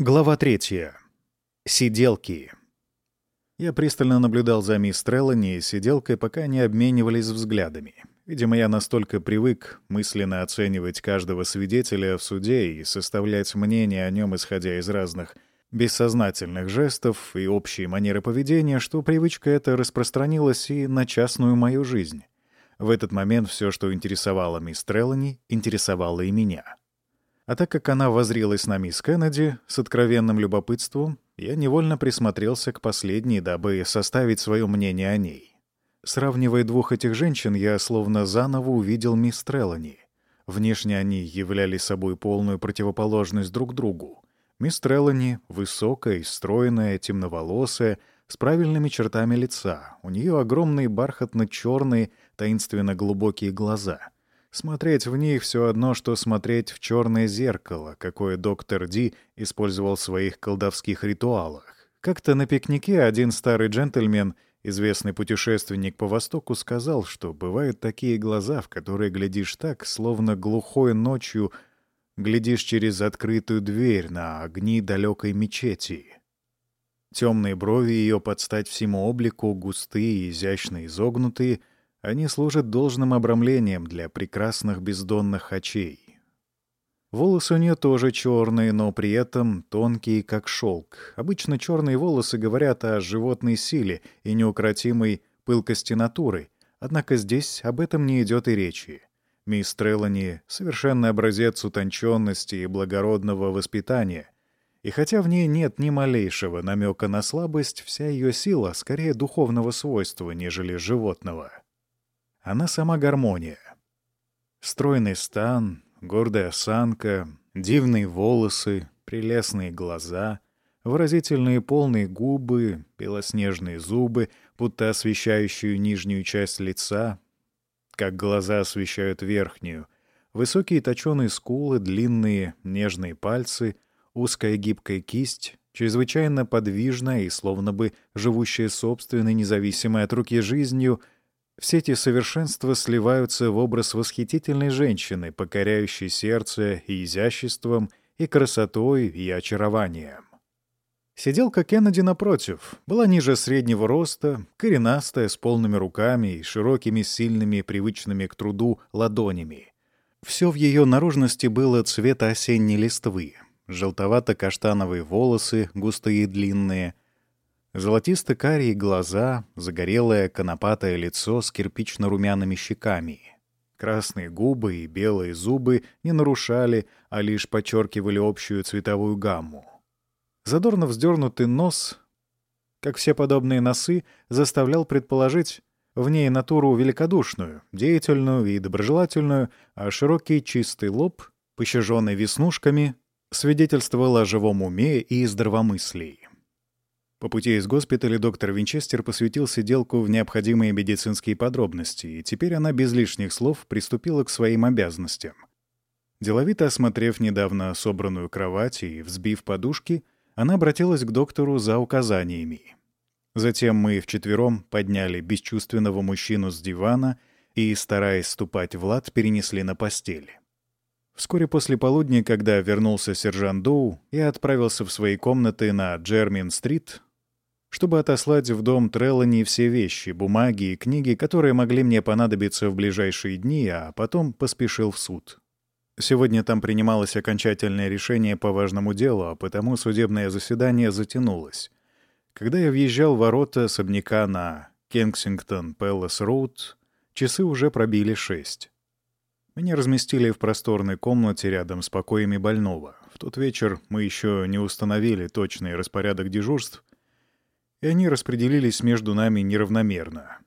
Глава третья. Сиделки. Я пристально наблюдал за мисс Треллани и сиделкой, пока они обменивались взглядами. Видимо, я настолько привык мысленно оценивать каждого свидетеля в суде и составлять мнение о нем, исходя из разных бессознательных жестов и общей манеры поведения, что привычка эта распространилась и на частную мою жизнь. В этот момент все, что интересовало мисс Треллани, интересовало и меня. А так как она возрилась на мисс Кеннеди с откровенным любопытством, я невольно присмотрелся к последней, дабы составить свое мнение о ней. Сравнивая двух этих женщин, я словно заново увидел мисс Треллани. Внешне они являли собой полную противоположность друг другу. Мисс Треллани — высокая, стройная, темноволосая, с правильными чертами лица. У нее огромные бархатно-черные, таинственно глубокие глаза — Смотреть в них все одно, что смотреть в черное зеркало, какое доктор Ди использовал в своих колдовских ритуалах. Как-то на пикнике один старый джентльмен, известный путешественник по Востоку, сказал, что бывают такие глаза, в которые глядишь так, словно глухой ночью глядишь через открытую дверь на огни далекой мечети. Темные брови ее под стать всему облику, густые, изящно изогнутые — они служат должным обрамлением для прекрасных бездонных очей. Волосы у нее тоже черные, но при этом тонкие, как шелк. Обычно черные волосы говорят о животной силе и неукротимой пылкости натуры, однако здесь об этом не идет и речи. Мисс Треллани — совершенный образец утонченности и благородного воспитания. И хотя в ней нет ни малейшего намека на слабость, вся ее сила скорее духовного свойства, нежели животного. Она сама гармония. Стройный стан, гордая осанка, дивные волосы, прелестные глаза, выразительные полные губы, белоснежные зубы, будто освещающую нижнюю часть лица, как глаза освещают верхнюю, высокие точеные скулы, длинные нежные пальцы, узкая гибкая кисть, чрезвычайно подвижная и словно бы живущая собственной независимой от руки жизнью — все эти совершенства сливаются в образ восхитительной женщины, покоряющей сердце и изяществом, и красотой, и очарованием. Сиделка Кеннеди, напротив, была ниже среднего роста, коренастая, с полными руками и широкими, сильными, привычными к труду ладонями. Все в ее наружности было цвета осенней листвы. Желтовато-каштановые волосы, густые и длинные — Золотисто-карие глаза, загорелое конопатое лицо с кирпично-румяными щеками. Красные губы и белые зубы не нарушали, а лишь подчеркивали общую цветовую гамму. Задорно вздернутый нос, как все подобные носы, заставлял предположить в ней натуру великодушную, деятельную и доброжелательную, а широкий чистый лоб, пощаженный веснушками, свидетельствовал о живом уме и здравомыслии. По пути из госпиталя доктор Винчестер посвятил сиделку в необходимые медицинские подробности, и теперь она без лишних слов приступила к своим обязанностям. Деловито осмотрев недавно собранную кровать и взбив подушки, она обратилась к доктору за указаниями. Затем мы вчетвером подняли бесчувственного мужчину с дивана и, стараясь ступать в лад, перенесли на постель. Вскоре после полудня, когда вернулся сержант Доу, я отправился в свои комнаты на Джермин-стрит, чтобы отослать в дом Треллани все вещи, бумаги и книги, которые могли мне понадобиться в ближайшие дни, а потом поспешил в суд. Сегодня там принималось окончательное решение по важному делу, а потому судебное заседание затянулось. Когда я въезжал в ворота особняка на Кенсингтон Пэлас Роуд, часы уже пробили шесть. Меня разместили в просторной комнате рядом с покоями больного. В тот вечер мы еще не установили точный распорядок дежурств, и они распределились между нами неравномерно.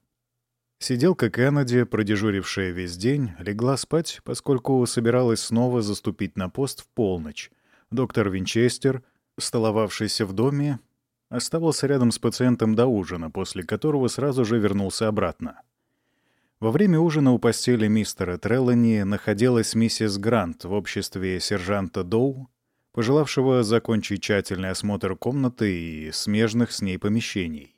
Сиделка Кеннеди, продежурившая весь день, легла спать, поскольку собиралась снова заступить на пост в полночь. Доктор Винчестер, столовавшийся в доме, оставался рядом с пациентом до ужина, после которого сразу же вернулся обратно. Во время ужина у постели мистера Треллани находилась миссис Грант в обществе сержанта Доу, пожелавшего закончить тщательный осмотр комнаты и смежных с ней помещений.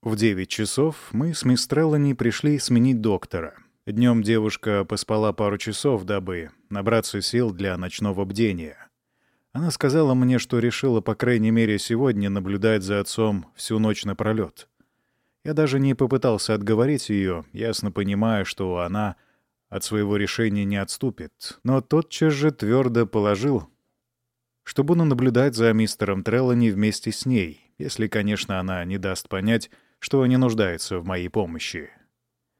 В девять часов мы с мисс Треллани пришли сменить доктора. Днем девушка поспала пару часов, дабы набраться сил для ночного бдения. Она сказала мне, что решила, по крайней мере, сегодня наблюдать за отцом всю ночь напролет. Я даже не попытался отговорить ее, ясно понимая, что она от своего решения не отступит, но тотчас же твердо положил, что буду наблюдать за мистером Треллани вместе с ней, если, конечно, она не даст понять, что не нуждается в моей помощи.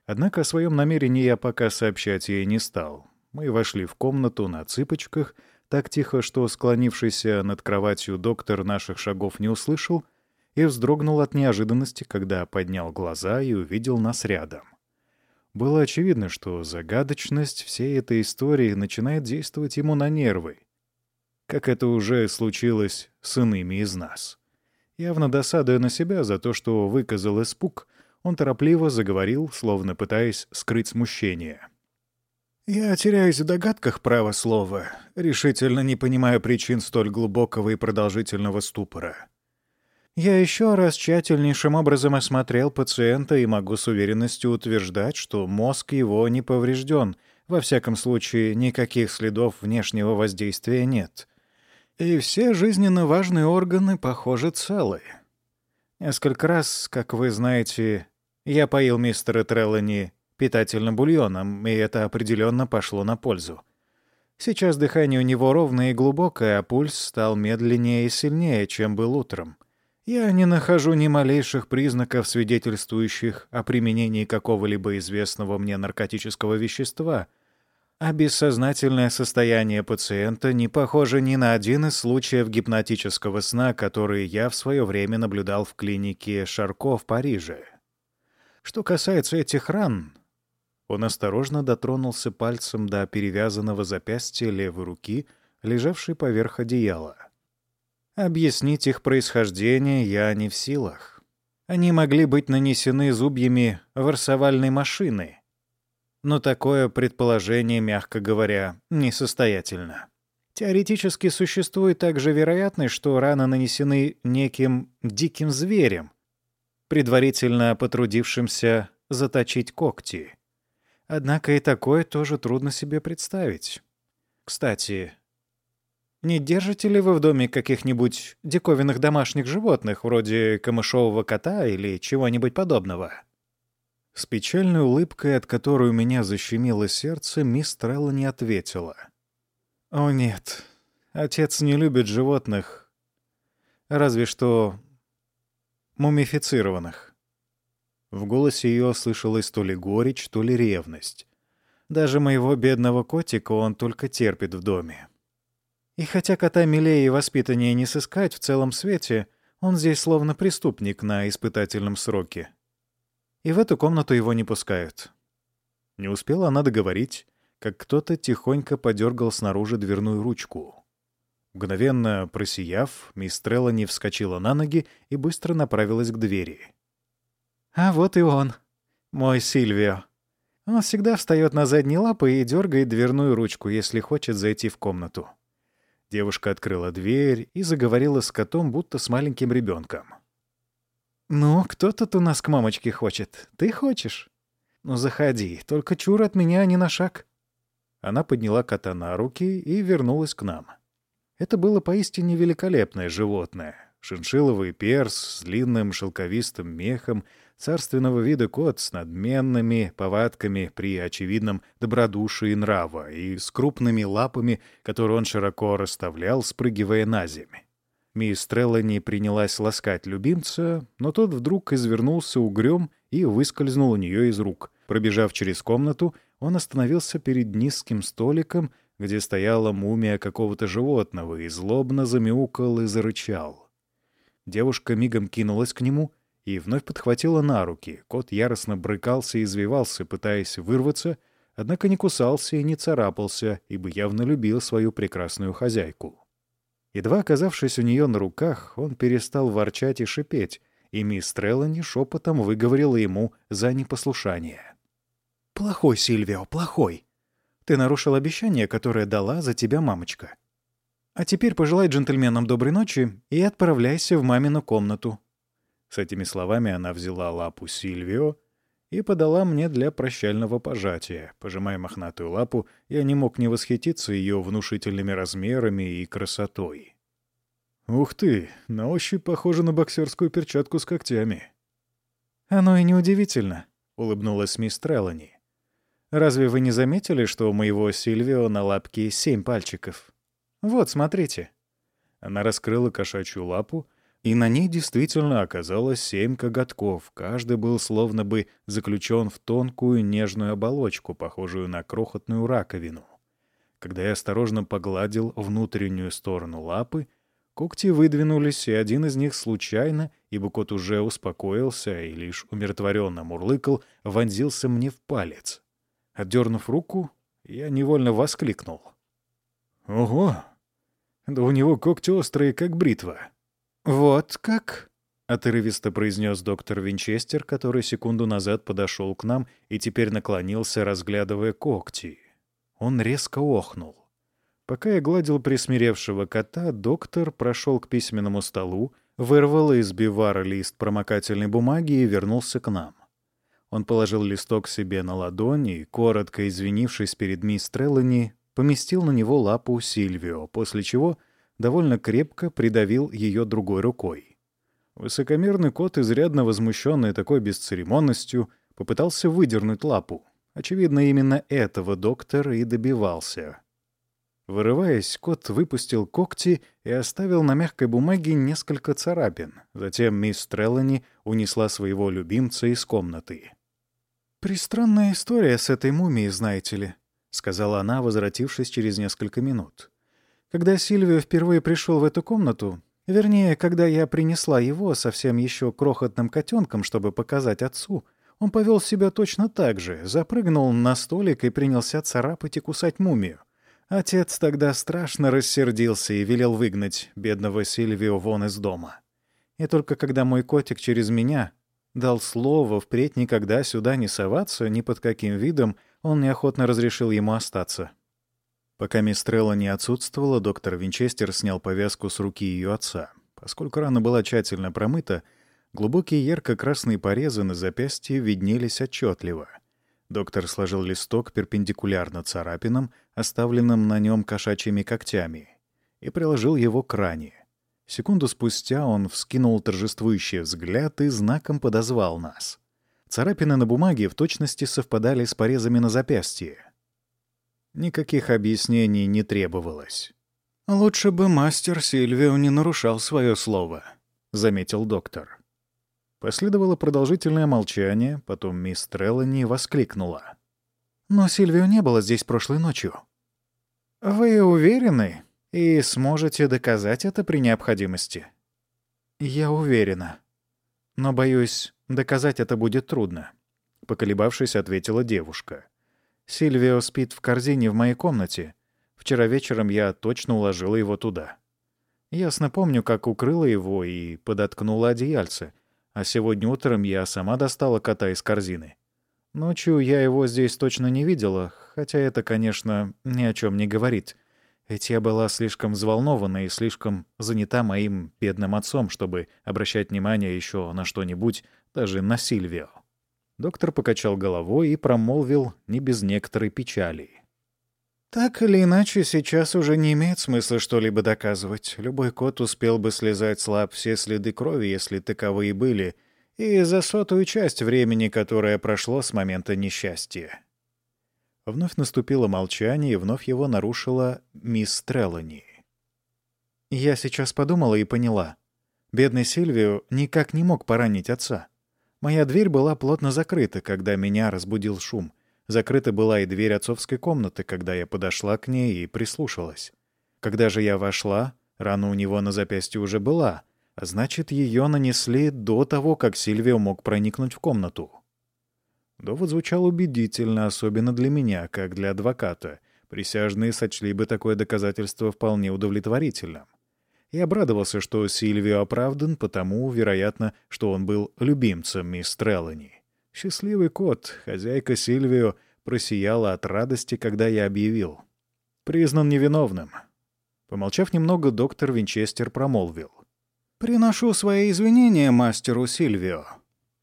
Однако о своем намерении я пока сообщать ей не стал. Мы вошли в комнату на цыпочках, так тихо, что склонившийся над кроватью доктор наших шагов не услышал и вздрогнул от неожиданности, когда поднял глаза и увидел нас рядом. Было очевидно, что загадочность всей этой истории начинает действовать ему на нервы, как это уже случилось с иными из нас. Явно досадуя на себя за то, что выказал испуг, он торопливо заговорил, словно пытаясь скрыть смущение. «Я теряюсь в догадках, право слова. Решительно не понимаю причин столь глубокого и продолжительного ступора. Я еще раз тщательнейшим образом осмотрел пациента и могу с уверенностью утверждать, что мозг его не поврежден, во всяком случае, никаких следов внешнего воздействия нет. И все жизненно важные органы, похоже, целы. Несколько раз, как вы знаете, я поил мистера Треллани питательным бульоном, и это определенно пошло на пользу. Сейчас дыхание у него ровное и глубокое, а пульс стал медленнее и сильнее, чем был утром. Я не нахожу ни малейших признаков, свидетельствующих о применении какого-либо известного мне наркотического вещества, а бессознательное состояние пациента не похоже ни на один из случаев гипнотического сна, которые я в свое время наблюдал в клинике Шарко в Париже. Что касается этих ран, он осторожно дотронулся пальцем до перевязанного запястья левой руки, лежавшей поверх одеяла. Объяснить их происхождение я не в силах. Они могли быть нанесены зубьями ворсовальной машины. Но такое предположение, мягко говоря, несостоятельно. Теоретически существует также вероятность, что раны нанесены неким диким зверем, предварительно потрудившимся заточить когти. Однако и такое тоже трудно себе представить. Кстати, не держите ли вы в доме каких-нибудь диковинных домашних животных, вроде камышового кота или чего-нибудь подобного?» С печальной улыбкой, от которой у меня защемило сердце, мисс Трелла не ответила. «О нет, отец не любит животных, разве что мумифицированных». В голосе ее слышалась то ли горечь, то ли ревность. Даже моего бедного котика он только терпит в доме. И хотя кота милее и воспитаннее не сыскать в целом свете, он здесь словно преступник на испытательном сроке. И в эту комнату его не пускают. Не успела она договорить, как кто-то тихонько подергал снаружи дверную ручку. Мгновенно просияв, мисс Треллани вскочила на ноги и быстро направилась к двери. «А вот и он, мой Сильвио. Он всегда встает на задние лапы и дергает дверную ручку, если хочет зайти в комнату. Девушка открыла дверь и заговорила с котом, будто с маленьким ребенком. «Ну, кто тут у нас к мамочке хочет? Ты хочешь? Ну, заходи, только чур от меня не на шаг». Она подняла кота на руки и вернулась к нам. Это было поистине великолепное животное. Шиншилловый перс с длинным шелковистым мехом — царственного вида кот с надменными повадками при очевидном добродушии нрава и с крупными лапами, которые он широко расставлял, спрыгивая на землю. Мисс Треллани принялась ласкать любимца, но тот вдруг извернулся угрём и выскользнул у нее из рук. Пробежав через комнату, он остановился перед низким столиком, где стояла мумия какого-то животного, и злобно замяукал и зарычал. Девушка мигом кинулась к нему — и вновь подхватила на руки. Кот яростно брыкался и извивался, пытаясь вырваться, однако не кусался и не царапался, ибо явно любил свою прекрасную хозяйку. Едва оказавшись у нее на руках, он перестал ворчать и шипеть, и мисс Треллани шепотом выговорила ему за непослушание. «Плохой, Сильвио, плохой. Ты нарушил обещание, которое дала за тебя мамочка. А теперь пожелай джентльменам доброй ночи и отправляйся в мамину комнату. С этими словами она взяла лапу Сильвио и подала мне для прощального пожатия. Пожимая мохнатую лапу, я не мог не восхититься ее внушительными размерами и красотой. «Ух ты! На ощупь похоже на боксерскую перчатку с когтями». «Оно и неудивительно», — улыбнулась мисс Треллани. «Разве вы не заметили, что у моего Сильвио на лапке семь пальчиков? Вот, смотрите». Она раскрыла кошачью лапу, и на ней действительно оказалось семь коготков. Каждый был словно бы заключен в тонкую нежную оболочку, похожую на крохотную раковину. Когда я осторожно погладил внутреннюю сторону лапы, когти выдвинулись, и один из них случайно, ибо кот уже успокоился и лишь умиротворенно мурлыкал, вонзился мне в палец. Отдернув руку, я невольно воскликнул. «Ого! Да у него когти острые, как бритва!» «Вот как?» — отрывисто произнес доктор Винчестер, который секунду назад подошел к нам и теперь наклонился, разглядывая когти. Он резко охнул. Пока я гладил присмиревшего кота, доктор прошел к письменному столу, вырвал из бивара лист промокательной бумаги и вернулся к нам. Он положил листок себе на ладонь и, коротко извинившись перед мисс Треллани, поместил на него лапу Сильвио, после чего довольно крепко придавил ее другой рукой. Высокомерный кот, изрядно возмущенный такой бесцеремонностью, попытался выдернуть лапу. Очевидно, именно этого доктор и добивался. Вырываясь, кот выпустил когти и оставил на мягкой бумаге несколько царапин. Затем мисс Треллани унесла своего любимца из комнаты. «Пристранная история с этой мумией, знаете ли», — сказала она, возвратившись через несколько минут. Когда Сильвио впервые пришел в эту комнату, вернее, когда я принесла его совсем еще крохотным котенком, чтобы показать отцу, он повел себя точно так же, запрыгнул на столик и принялся царапать и кусать мумию. Отец тогда страшно рассердился и велел выгнать бедного Сильвио вон из дома. И только когда мой котик через меня дал слово впредь никогда сюда не соваться, ни под каким видом, он неохотно разрешил ему остаться. Пока мисс Трелла не отсутствовала, доктор Винчестер снял повязку с руки ее отца. Поскольку рана была тщательно промыта, глубокие ярко-красные порезы на запястье виднелись отчетливо. Доктор сложил листок перпендикулярно царапинам, оставленным на нем кошачьими когтями, и приложил его к ране. Секунду спустя он вскинул торжествующий взгляд и знаком подозвал нас. Царапины на бумаге в точности совпадали с порезами на запястье. Никаких объяснений не требовалось. «Лучше бы мастер Сильвио не нарушал свое слово», — заметил доктор. Последовало продолжительное молчание, потом мисс Треллани воскликнула. «Но Сильвио не было здесь прошлой ночью». «Вы уверены и сможете доказать это при необходимости?» «Я уверена. Но, боюсь, доказать это будет трудно», — поколебавшись, ответила девушка. Сильвио спит в корзине в моей комнате. Вчера вечером я точно уложила его туда. Ясно помню, как укрыла его и подоткнула одеяльце, а сегодня утром я сама достала кота из корзины. Ночью я его здесь точно не видела, хотя это, конечно, ни о чем не говорит. Ведь я была слишком взволнована и слишком занята моим бедным отцом, чтобы обращать внимание еще на что-нибудь, даже на Сильвио. Доктор покачал головой и промолвил не без некоторой печали. «Так или иначе, сейчас уже не имеет смысла что-либо доказывать. Любой кот успел бы слезать с лап все следы крови, если таковые были, и за сотую часть времени, которое прошло с момента несчастья». Вновь наступило молчание, и вновь его нарушила мисс Треллани. «Я сейчас подумала и поняла. Бедный Сильвио никак не мог поранить отца. Моя дверь была плотно закрыта, когда меня разбудил шум. Закрыта была и дверь отцовской комнаты, когда я подошла к ней и прислушалась. Когда же я вошла, рана у него на запястье уже была, а значит, ее нанесли до того, как Сильвио мог проникнуть в комнату. Довод звучал убедительно, особенно для меня, как для адвоката. Присяжные сочли бы такое доказательство вполне удовлетворительным и обрадовался, что Сильвио оправдан, потому, вероятно, что он был любимцем мисс Треллани. Счастливый кот, хозяйка Сильвио, просияла от радости, когда я объявил. Признан невиновным. Помолчав немного, доктор Винчестер промолвил. «Приношу свои извинения мастеру Сильвио.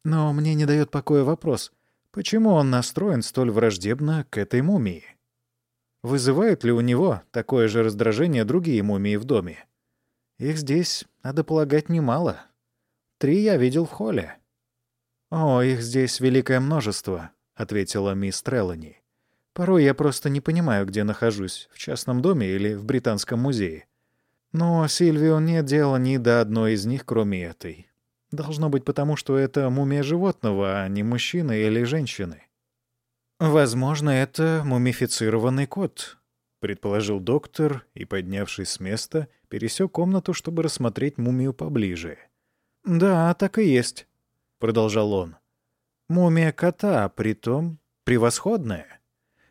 Но мне не дает покоя вопрос, Почему он настроен столь враждебно к этой мумии? Вызывают ли у него такое же раздражение другие мумии в доме? Их здесь, надо полагать, немало. Три я видел в холле. «О, их здесь великое множество», — ответила мисс Треллани. «Порой я просто не понимаю, где нахожусь, в частном доме или в Британском музее. Но Сильвио нет дела ни до одной из них, кроме этой. Должно быть потому, что это мумия животного, а не мужчины или женщины». «Возможно, это мумифицированный кот», — предположил доктор и, поднявшись с места, пересек комнату, чтобы рассмотреть мумию поближе. «Да, так и есть», — продолжал он. «Мумия кота, притом превосходная.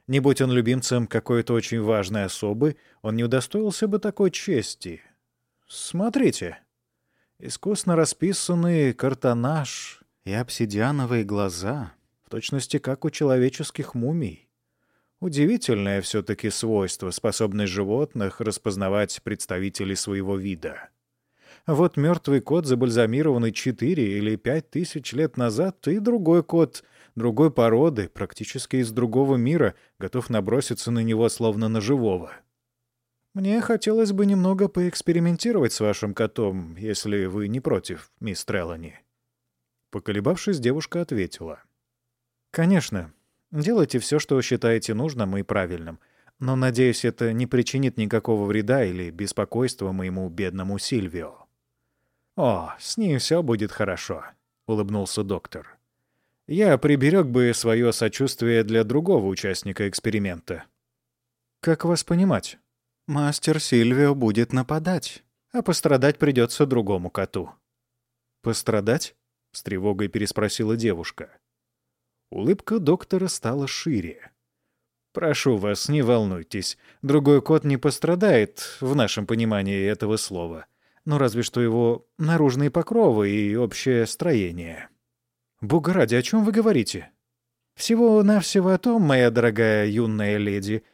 Не будь он любимцем какой-то очень важной особы, он не удостоился бы такой чести. Смотрите. Искусно расписанный картонаж и обсидиановые глаза, в точности как у человеческих мумий. Удивительное все-таки свойство, способность животных распознавать представителей своего вида. Вот мертвый кот, забальзамированный четыре или пять тысяч лет назад, и другой кот другой породы, практически из другого мира, готов наброситься на него словно на живого. Мне хотелось бы немного поэкспериментировать с вашим котом, если вы не против, мисс Треллани. Поколебавшись, девушка ответила. «Конечно. Делайте все, что считаете нужным и правильным. Но, надеюсь, это не причинит никакого вреда или беспокойства моему бедному Сильвио». «О, с ним все будет хорошо», — улыбнулся доктор я приберег бы свое сочувствие для другого участника эксперимента. Как вас понимать? Мастер Сильвио будет нападать, а пострадать придется другому коту. Пострадать? С тревогой переспросила девушка. Улыбка доктора стала шире. «Прошу вас, не волнуйтесь. Другой кот не пострадает, в нашем понимании этого слова. Но разве что его наружные покровы и общее строение». «Бога ради, о чем вы говорите?» «Всего-навсего о том, моя дорогая юная леди,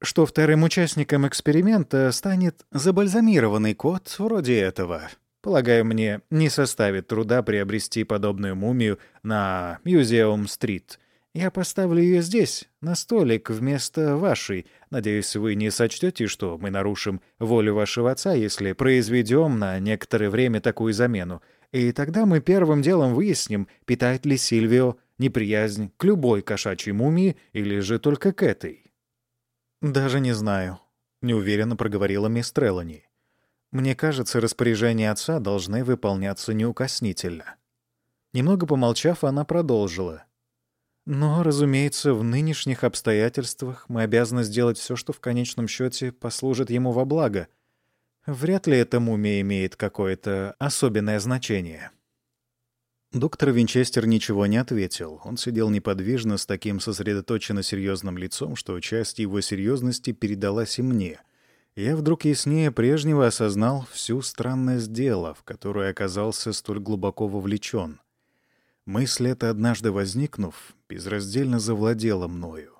что вторым участником эксперимента станет забальзамированный кот вроде этого. Полагаю, мне не составит труда приобрести подобную мумию на Мюзеум-стрит. Я поставлю ее здесь, на столик, вместо вашей. Надеюсь, вы не сочтете, что мы нарушим волю вашего отца, если произведем на некоторое время такую замену. И тогда мы первым делом выясним, питает ли Сильвио неприязнь к любой кошачьей мумии или же только к этой. «Даже не знаю», — неуверенно проговорила мисс Треллани. «Мне кажется, распоряжения отца должны выполняться неукоснительно». Немного помолчав, она продолжила. «Но, разумеется, в нынешних обстоятельствах мы обязаны сделать все, что в конечном счете послужит ему во благо — Вряд ли эта мумия имеет какое-то особенное значение. Доктор Винчестер ничего не ответил. Он сидел неподвижно с таким сосредоточенно серьезным лицом, что часть его серьезности передалась и мне. Я вдруг яснее прежнего осознал всю странность дела, в которое оказался столь глубоко вовлечен. Мысль эта, однажды возникнув, безраздельно завладела мною.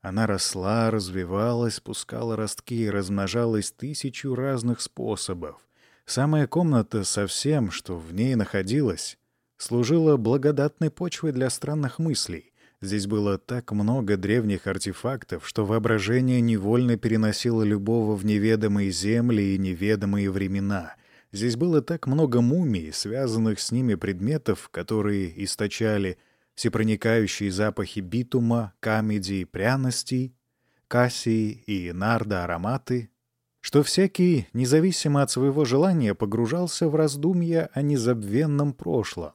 Она росла, развивалась, пускала ростки и размножалась тысячу разных способов. Самая комната со всем, что в ней находилось, служила благодатной почвой для странных мыслей. Здесь было так много древних артефактов, что воображение невольно переносило любого в неведомые земли и неведомые времена. Здесь было так много мумий, связанных с ними предметов, которые источали всепроникающие запахи битума, камеди и пряностей, кассии и нарда ароматы, что всякий, независимо от своего желания, погружался в раздумья о незабвенном прошлом.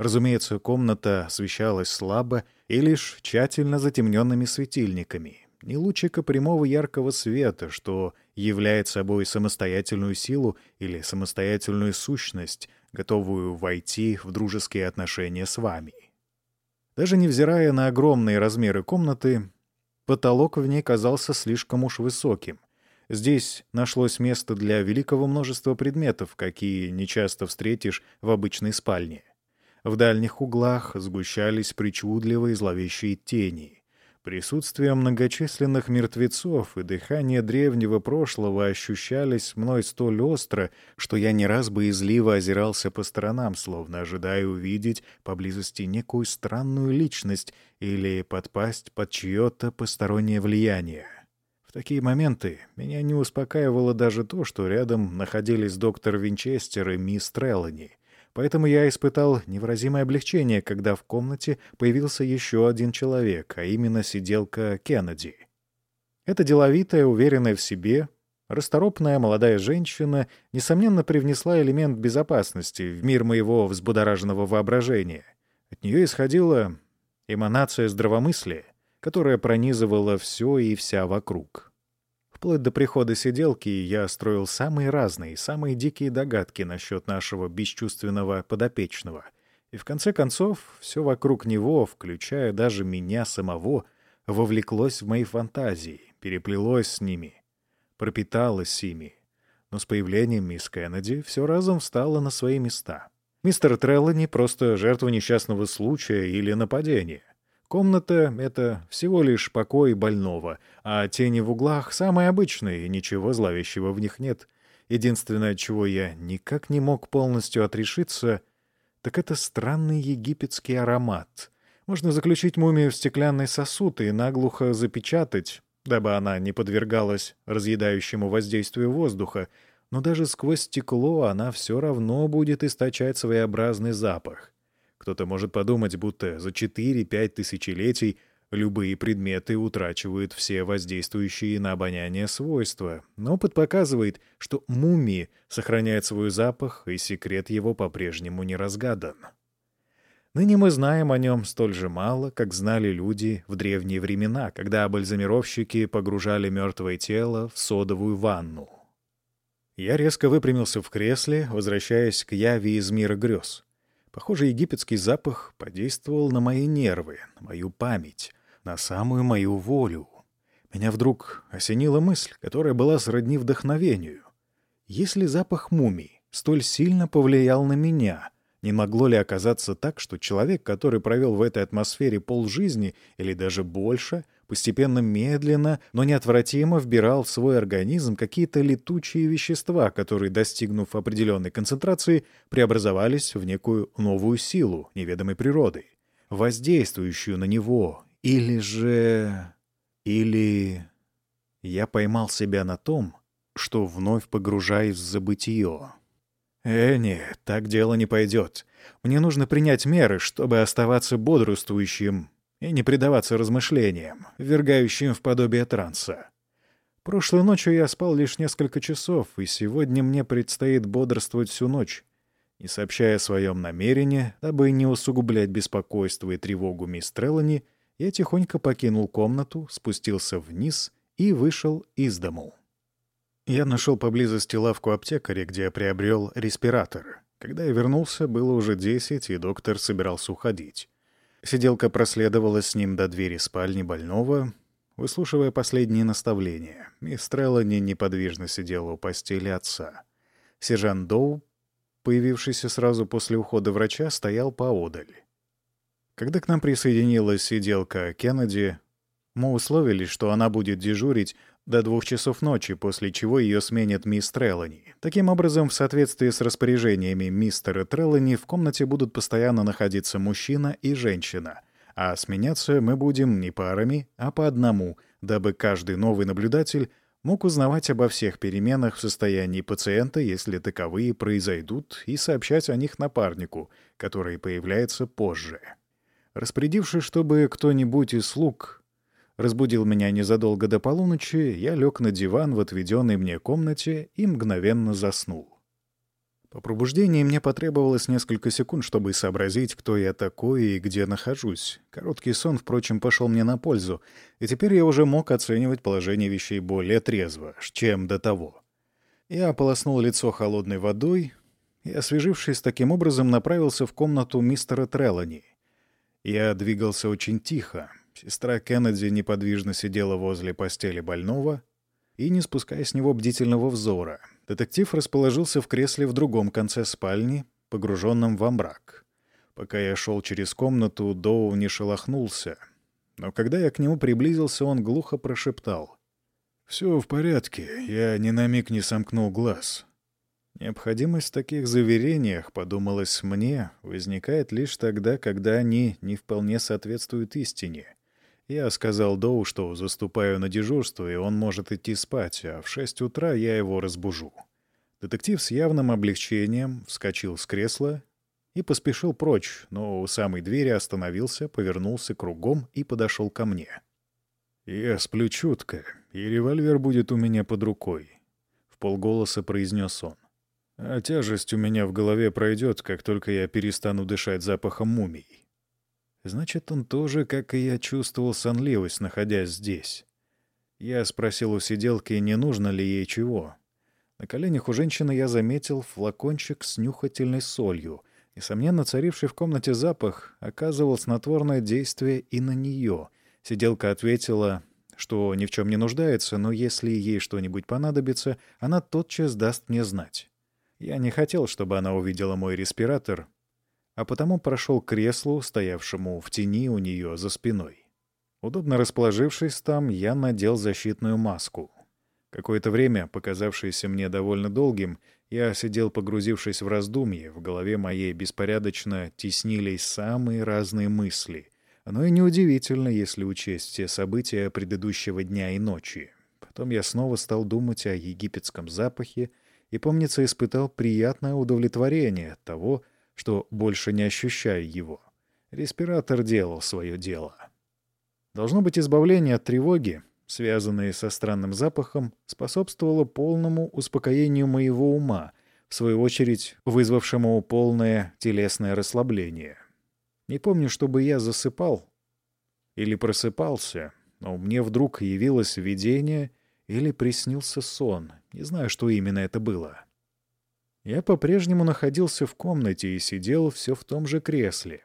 Разумеется, комната освещалась слабо и лишь тщательно затемненными светильниками, ни лучика прямого яркого света, что являет собой самостоятельную силу или самостоятельную сущность, готовую войти в дружеские отношения с вами. Даже невзирая на огромные размеры комнаты, потолок в ней казался слишком уж высоким. Здесь нашлось место для великого множества предметов, какие нечасто встретишь в обычной спальне. В дальних углах сгущались причудливые зловещие тени. Присутствие многочисленных мертвецов и дыхание древнего прошлого ощущались мной столь остро, что я не раз боязливо озирался по сторонам, словно ожидая увидеть поблизости некую странную личность или подпасть под чье-то постороннее влияние. В такие моменты меня не успокаивало даже то, что рядом находились доктор Винчестер и мисс Треллани. Поэтому я испытал невыразимое облегчение, когда в комнате появился еще один человек, а именно сиделка Кеннеди. Эта деловитая, уверенная в себе, расторопная молодая женщина, несомненно, привнесла элемент безопасности в мир моего взбудораженного воображения. От нее исходила эманация здравомыслия, которая пронизывала все и вся вокруг. Вплоть до прихода сиделки я строил самые разные, самые дикие догадки насчет нашего бесчувственного подопечного. И в конце концов, все вокруг него, включая даже меня самого, вовлеклось в мои фантазии, переплелось с ними, пропиталось ими. Но с появлением мисс Кеннеди все разом встало на свои места. Мистер Треллани просто жертва несчастного случая или нападения. Комната — это всего лишь покой больного, а тени в углах самые обычные, и ничего зловещего в них нет. Единственное, чего я никак не мог полностью отрешиться, так это странный египетский аромат. Можно заключить мумию в стеклянный сосуд и наглухо запечатать, дабы она не подвергалась разъедающему воздействию воздуха, но даже сквозь стекло она все равно будет источать своеобразный запах. Кто-то может подумать, будто за 4-5 тысячелетий любые предметы утрачивают все воздействующие на обоняние свойства. Но опыт показывает, что мумии сохраняет свой запах, и секрет его по-прежнему не разгадан. Ныне мы знаем о нем столь же мало, как знали люди в древние времена, когда бальзамировщики погружали мертвое тело в содовую ванну. Я резко выпрямился в кресле, возвращаясь к Яве из мира грез. Похоже, египетский запах подействовал на мои нервы, на мою память, на самую мою волю. Меня вдруг осенила мысль, которая была сродни вдохновению. Если запах мумий столь сильно повлиял на меня, не могло ли оказаться так, что человек, который провел в этой атмосфере полжизни или даже больше — постепенно медленно, но неотвратимо вбирал в свой организм какие-то летучие вещества, которые, достигнув определенной концентрации, преобразовались в некую новую силу неведомой природы, воздействующую на него. Или же... Или... Я поймал себя на том, что вновь погружаюсь в забытие. «Э, нет, так дело не пойдет. Мне нужно принять меры, чтобы оставаться бодрствующим и не предаваться размышлениям, ввергающим в подобие транса. Прошлой ночью я спал лишь несколько часов, и сегодня мне предстоит бодрствовать всю ночь, не сообщая о своем намерении, дабы не усугублять беспокойство и тревогу мисс Треллани, я тихонько покинул комнату, спустился вниз и вышел из дому. Я нашел поблизости лавку аптекаря, где я приобрел респиратор. Когда я вернулся, было уже десять, и доктор собирался уходить. Сиделка проследовала с ним до двери спальни больного, выслушивая последние наставления. Мисс Треллани неподвижно сидела у постели отца. Сержант Доу, появившийся сразу после ухода врача, стоял поодаль. Когда к нам присоединилась сиделка Кеннеди, мы условились, что она будет дежурить до двух часов ночи, после чего ее сменит мисс Треллани. Таким образом, в соответствии с распоряжениями мистера Треллани, в комнате будут постоянно находиться мужчина и женщина, а сменяться мы будем не парами, а по одному, дабы каждый новый наблюдатель мог узнавать обо всех переменах в состоянии пациента, если таковые произойдут, и сообщать о них напарнику, который появляется позже. Распорядившись, чтобы кто-нибудь из слуг разбудил меня незадолго до полуночи, я лег на диван в отведенной мне комнате и мгновенно заснул. По пробуждении мне потребовалось несколько секунд, чтобы сообразить, кто я такой и где нахожусь. Короткий сон, впрочем, пошел мне на пользу, и теперь я уже мог оценивать положение вещей более трезво, чем до того. Я ополоснул лицо холодной водой и, освежившись таким образом, направился в комнату мистера Треллани. Я двигался очень тихо, Сестра Кеннеди неподвижно сидела возле постели больного и не спуская с него бдительного взора. Детектив расположился в кресле в другом конце спальни, погруженном во мрак. Пока я шел через комнату, Доу не шелохнулся. но когда я к нему приблизился, он глухо прошептал. «Все в порядке, я ни на миг не сомкнул глаз». Необходимость в таких заверениях, подумалось мне, возникает лишь тогда, когда они не вполне соответствуют истине. Я сказал Доу, что заступаю на дежурство, и он может идти спать, а в шесть утра я его разбужу. Детектив с явным облегчением вскочил с кресла и поспешил прочь, но у самой двери остановился, повернулся кругом и подошел ко мне. «Я сплю чутко, и револьвер будет у меня под рукой», — в полголоса произнес он. «А тяжесть у меня в голове пройдет, как только я перестану дышать запахом мумий». Значит, он тоже, как и я, чувствовал сонливость, находясь здесь. Я спросил у сиделки, не нужно ли ей чего. На коленях у женщины я заметил флакончик с нюхательной солью — Несомненно, царивший в комнате запах оказывал снотворное действие и на нее. Сиделка ответила, что ни в чем не нуждается, но если ей что-нибудь понадобится, она тотчас даст мне знать. Я не хотел, чтобы она увидела мой респиратор, а потому прошел к креслу, стоявшему в тени у нее за спиной. Удобно расположившись там, я надел защитную маску. Какое-то время, показавшееся мне довольно долгим, я сидел, погрузившись в раздумье, в голове моей беспорядочно теснились самые разные мысли. Оно и неудивительно, если учесть все события предыдущего дня и ночи. Потом я снова стал думать о египетском запахе и, помнится, испытал приятное удовлетворение от того, что больше не ощущаю его. Респиратор делал свое дело. Должно быть избавление от тревоги, связанные со странным запахом, способствовало полному успокоению моего ума, в свою очередь вызвавшему полное телесное расслабление. Не помню, чтобы я засыпал или просыпался, но мне вдруг явилось видение или приснился сон. Не знаю, что именно это было. Я по-прежнему находился в комнате и сидел все в том же кресле.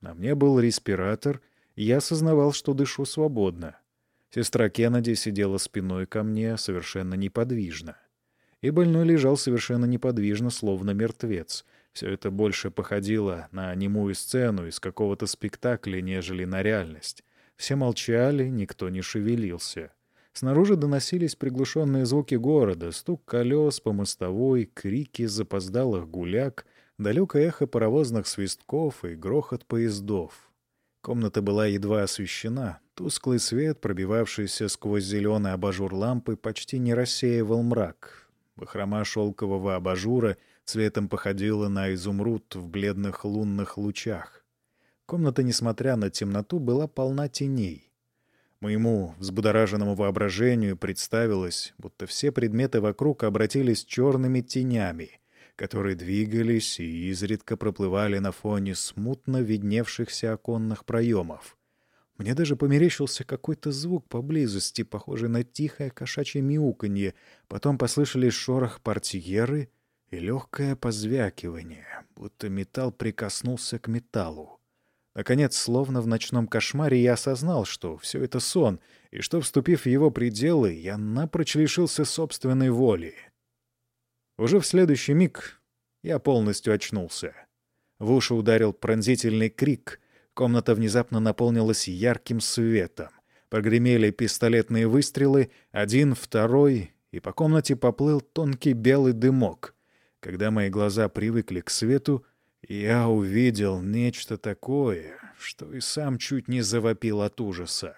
На мне был респиратор, и я осознавал, что дышу свободно. Сестра Кеннеди сидела спиной ко мне совершенно неподвижно. И больной лежал совершенно неподвижно, словно мертвец. Все это больше походило на немую сцену из какого-то спектакля, нежели на реальность. Все молчали, никто не шевелился. Снаружи доносились приглушенные звуки города, стук колес по мостовой, крики запоздалых гуляк, далекое эхо паровозных свистков и грохот поездов. Комната была едва освещена, Тусклый свет, пробивавшийся сквозь зеленый абажур лампы, почти не рассеивал мрак. Бахрома шелкового абажура цветом походила на изумруд в бледных лунных лучах. Комната, несмотря на темноту, была полна теней. Моему взбудораженному воображению представилось, будто все предметы вокруг обратились черными тенями, которые двигались и изредка проплывали на фоне смутно видневшихся оконных проемов. Мне даже померещился какой-то звук поблизости, похожий на тихое кошачье мяуканье. Потом послышались шорох портьеры и легкое позвякивание, будто металл прикоснулся к металлу. Наконец, словно в ночном кошмаре, я осознал, что все это сон, и что, вступив в его пределы, я напрочь лишился собственной воли. Уже в следующий миг я полностью очнулся. В уши ударил пронзительный крик — Комната внезапно наполнилась ярким светом. Прогремели пистолетные выстрелы, один, второй, и по комнате поплыл тонкий белый дымок. Когда мои глаза привыкли к свету, я увидел нечто такое, что и сам чуть не завопил от ужаса.